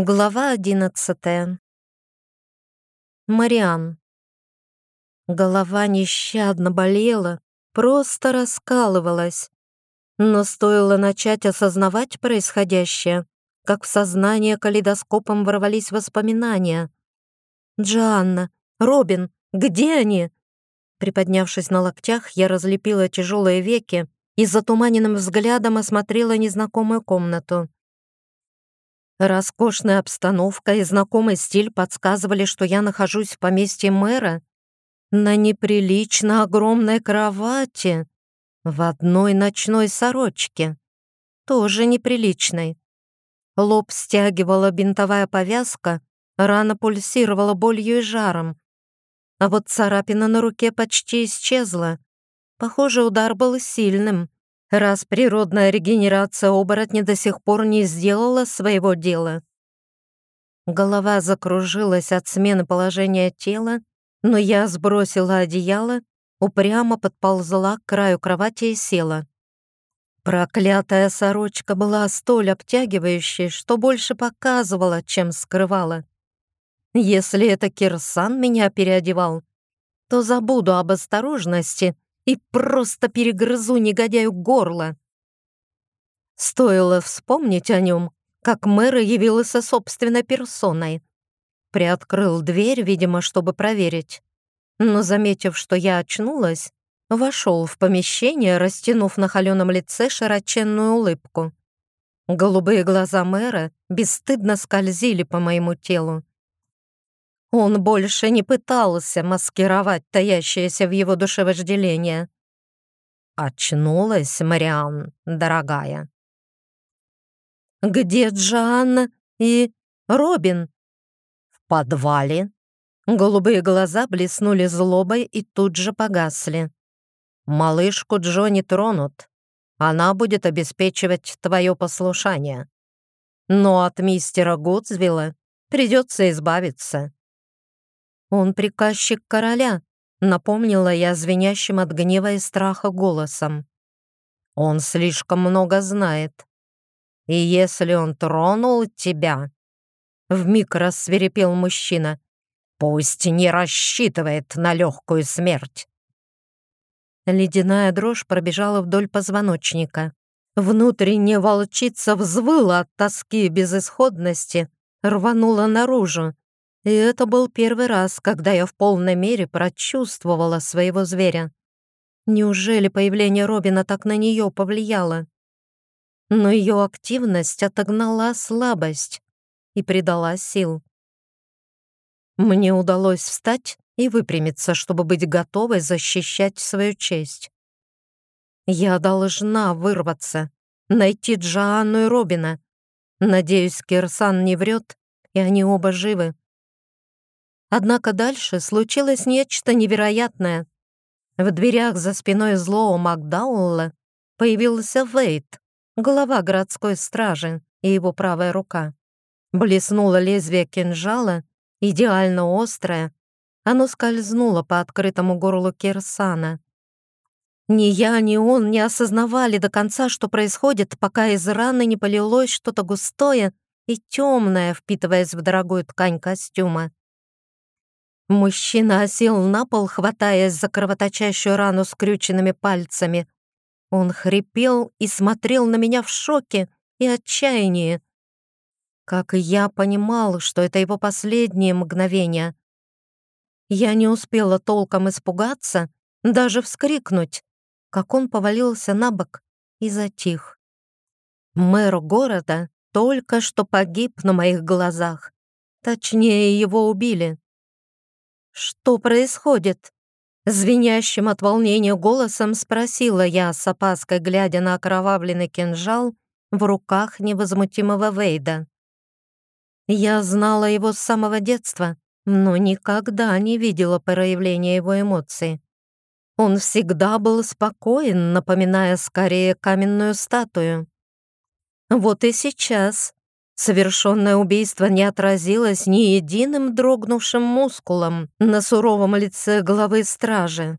Глава одиннадцатая. Мариан. Голова нещадно болела, просто раскалывалась. Но стоило начать осознавать происходящее, как в сознание калейдоскопом ворвались воспоминания. «Джоанна! Робин! Где они?» Приподнявшись на локтях, я разлепила тяжелые веки и затуманенным взглядом осмотрела незнакомую комнату. Роскошная обстановка и знакомый стиль подсказывали, что я нахожусь в поместье мэра на неприлично огромной кровати в одной ночной сорочке, тоже неприличной. Лоб стягивала бинтовая повязка, рана пульсировала болью и жаром. А вот царапина на руке почти исчезла. Похоже, удар был сильным раз природная регенерация оборотня до сих пор не сделала своего дела. Голова закружилась от смены положения тела, но я сбросила одеяло, упрямо подползла к краю кровати и села. Проклятая сорочка была столь обтягивающей, что больше показывала, чем скрывала. Если это Кирсан меня переодевал, то забуду об осторожности — и просто перегрызу негодяю горло. Стоило вспомнить о нем, как мэр явился собственной персоной. Приоткрыл дверь, видимо, чтобы проверить. Но, заметив, что я очнулась, вошел в помещение, растянув на холеном лице широченную улыбку. Голубые глаза мэра бесстыдно скользили по моему телу. Он больше не пытался маскировать таящееся в его душе вожделение. «Очнулась, Мариан, дорогая». «Где Джоанна и Робин?» «В подвале». Голубые глаза блеснули злобой и тут же погасли. «Малышку Джонни тронут. Она будет обеспечивать твое послушание. Но от мистера Гудзвилла придется избавиться». «Он приказчик короля», — напомнила я звенящим от гнева и страха голосом. «Он слишком много знает. И если он тронул тебя...» Вмиг рассверепел мужчина. «Пусть не рассчитывает на легкую смерть». Ледяная дрожь пробежала вдоль позвоночника. Внутренняя волчица взвыла от тоски и безысходности, рванула наружу, и это был первый раз, когда я в полной мере прочувствовала своего зверя. Неужели появление Робина так на нее повлияло? Но ее активность отогнала слабость и придала сил. Мне удалось встать и выпрямиться, чтобы быть готовой защищать свою честь. Я должна вырваться, найти Джоанну и Робина. Надеюсь, Кирсан не врет, и они оба живы. Однако дальше случилось нечто невероятное. В дверях за спиной злого Макдауэлла появился Вейт, глава городской стражи и его правая рука. Блеснуло лезвие кинжала, идеально острое. Оно скользнуло по открытому горлу Кирсана. Ни я, ни он не осознавали до конца, что происходит, пока из раны не полилось что-то густое и темное, впитываясь в дорогую ткань костюма. Мужчина осел на пол, хватаясь за кровоточащую рану скрюченными пальцами. Он хрипел и смотрел на меня в шоке и отчаянии. Как и я понимал, что это его последнее мгновение. Я не успела толком испугаться, даже вскрикнуть, как он повалился на бок и затих. Мэр города только что погиб на моих глазах. Точнее, его убили. «Что происходит?» Звенящим от волнения голосом спросила я с опаской, глядя на окровавленный кинжал в руках невозмутимого Вейда. Я знала его с самого детства, но никогда не видела проявления его эмоций. Он всегда был спокоен, напоминая скорее каменную статую. Вот и сейчас Совершенное убийство не отразилось ни единым дрогнувшим мускулом на суровом лице главы стражи.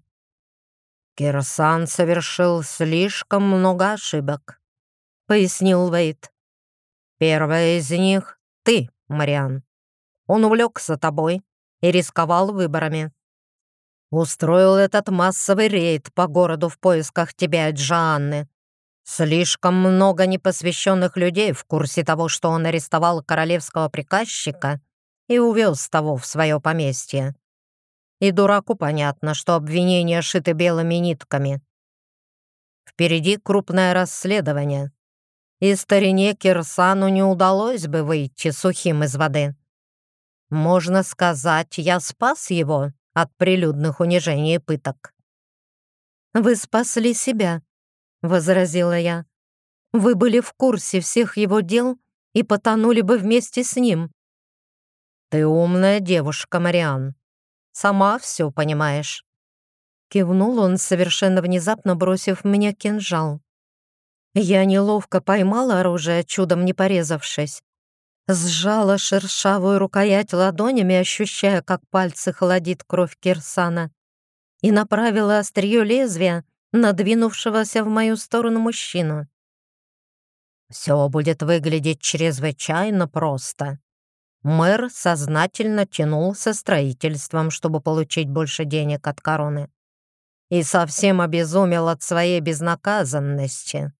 «Кирсан совершил слишком много ошибок», — пояснил Вейт. «Первая из них — ты, Мариан. Он увлекся тобой и рисковал выборами. Устроил этот массовый рейд по городу в поисках тебя, Джанны. Слишком много непосвященных людей в курсе того, что он арестовал королевского приказчика и увез того в свое поместье. И дураку понятно, что обвинения шиты белыми нитками. Впереди крупное расследование, и старине Кирсану не удалось бы выйти сухим из воды. Можно сказать, я спас его от прилюдных унижений и пыток. «Вы спасли себя», — возразила я. «Вы были в курсе всех его дел и потонули бы вместе с ним». «Ты умная девушка, Мариан. Сама все понимаешь». Кивнул он, совершенно внезапно бросив мне кинжал. Я неловко поймала оружие, чудом не порезавшись. Сжала шершавую рукоять ладонями, ощущая, как пальцы холодит кровь Кирсана, и направила острие лезвия надвинувшегося в мою сторону мужчину. «Все будет выглядеть чрезвычайно просто», Мэр сознательно тянул со строительством, чтобы получить больше денег от короны. И совсем обезумел от своей безнаказанности.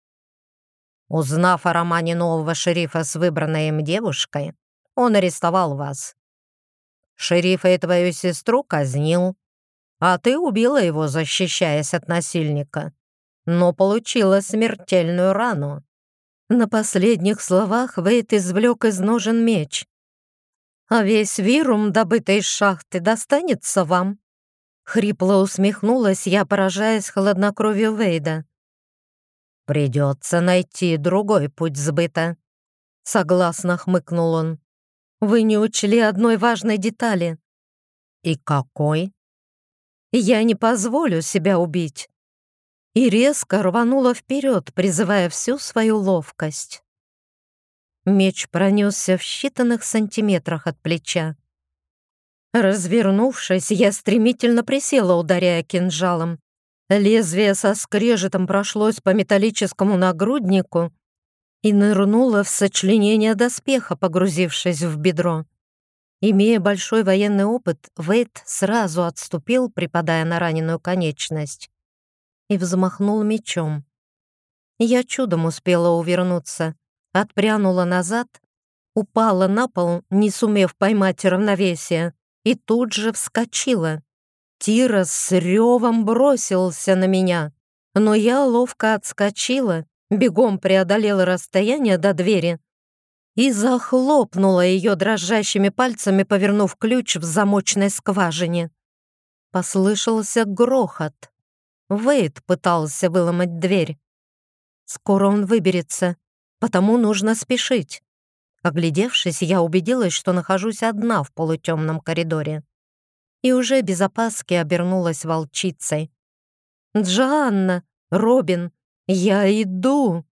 Узнав о романе нового шерифа с выбранной им девушкой, он арестовал вас. Шерифа и твою сестру казнил, а ты убила его, защищаясь от насильника, но получила смертельную рану. На последних словах Вейт извлек из ножен меч, а весь вирум, добытый из шахты, достанется вам». Хрипло усмехнулась я, поражаясь хладнокровию Вейда. «Придется найти другой путь сбыта», — согласно хмыкнул он. «Вы не учли одной важной детали». «И какой?» «Я не позволю себя убить». И резко рванула вперед, призывая всю свою ловкость. Меч пронесся в считанных сантиметрах от плеча. Развернувшись, я стремительно присела, ударяя кинжалом. Лезвие со скрежетом прошлось по металлическому нагруднику и нырнуло в сочленение доспеха, погрузившись в бедро. Имея большой военный опыт, Вейт сразу отступил, припадая на раненую конечность, и взмахнул мечом. Я чудом успела увернуться, отпрянула назад, упала на пол, не сумев поймать равновесие, и тут же вскочила. Тира с ревом бросился на меня, но я ловко отскочила, бегом преодолела расстояние до двери и захлопнула ее дрожащими пальцами, повернув ключ в замочной скважине. Послышался грохот. Вейд пытался выломать дверь. Скоро он выберется, потому нужно спешить. Оглядевшись, я убедилась, что нахожусь одна в полутемном коридоре. И уже без опаски обернулась волчицей. «Джанна! Робин! Я иду!»